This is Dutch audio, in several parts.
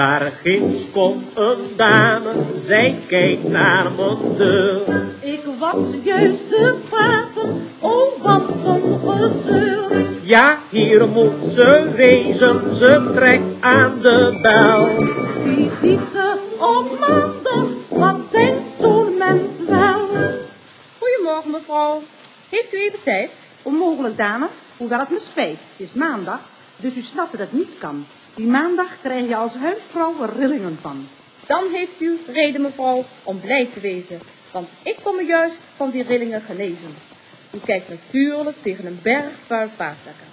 Daar ginds komt een dame, zij kijkt naar mijn deur. Ik was juist te vragen, oh wat een gezeur. Ja, hier moet ze wezen, ze trekt aan de bel. Visite op maandag, wat denkt zo'n mens wel? Goedemorgen, mevrouw. Heeft u even tijd? Onmogelijk, dame, hoewel het me spijt. Het is maandag, dus u snapt dat het niet kan. Die maandag krijg je als huisvrouw er rillingen van. Dan heeft u reden, mevrouw, om blij te wezen. Want ik kom me juist van die rillingen genezen. U kijkt natuurlijk tegen een berg vuil vaatzakken.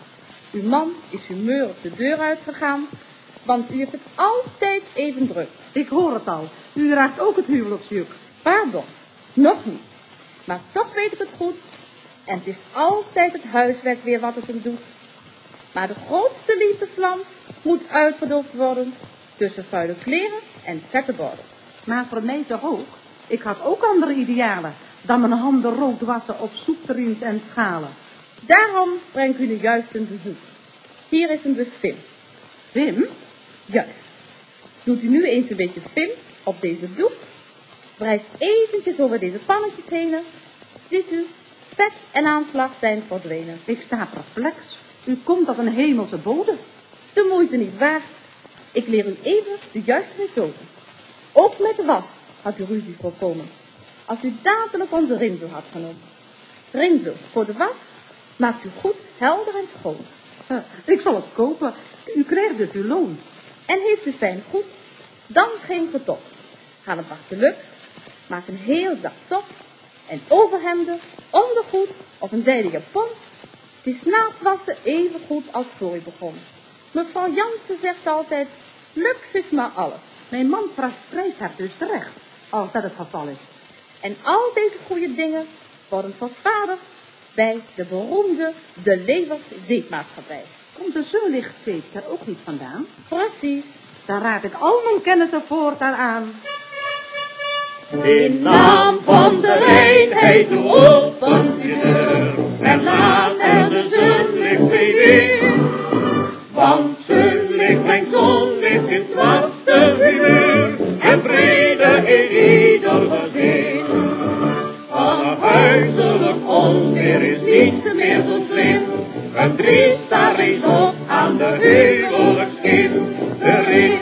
Uw man is humeur op de deur uitgegaan, want u heeft het altijd even druk. Ik hoor het al, u raakt ook het huwelijksjuk. Pardon, nog niet. Maar toch weet ik het goed. En het is altijd het huiswerk weer wat het hem doet. Maar de grootste liefdevlam moet uitgedoofd worden tussen vuile kleren en vette borden. Maar voor mij te hoog. Ik had ook andere idealen dan mijn handen rood wassen op soepterriens en schalen. Daarom breng ik u nu juist een bezoek. Hier is een bus Pim. Wim, Juist. Doet u nu eens een beetje Pim op deze doek. Wrijf eventjes over deze pannetjes heen. Ziet u, vet en aanslag zijn verdwenen. ik sta perplex. U komt als een hemelse bode. De moeite niet waard. Ik leer u even de juiste methode. Ook met de was had u ruzie voorkomen. Als u dadelijk onze rinzel had genomen. Rinzel voor de was maakt u goed, helder en schoon. Eh, ik zal het kopen. U krijgt dus uw loon. En heeft u fijn goed, dan geen getop. Haal een pak deluxe, maak een heel zacht top en overhemden, ondergoed of een zijde japon. Het is na het wassen even goed als voor u begon. Mevrouw Jansen zegt altijd, luxe is maar alles. Mijn man prijst haar dus terecht, als dat het geval is. En al deze goede dingen worden vervaardigd bij de beroemde De Levers Zeepmaatschappij. Komt er zo licht zeep er ook niet vandaan? Precies. Dan raad ik al mijn kennissen voortaan aan. In naam van de reinheid in ieder gezin. Van huiselijk onweer is niet meer zo slim. Een driest daar reeds op aan de huwelijkskin. De ring,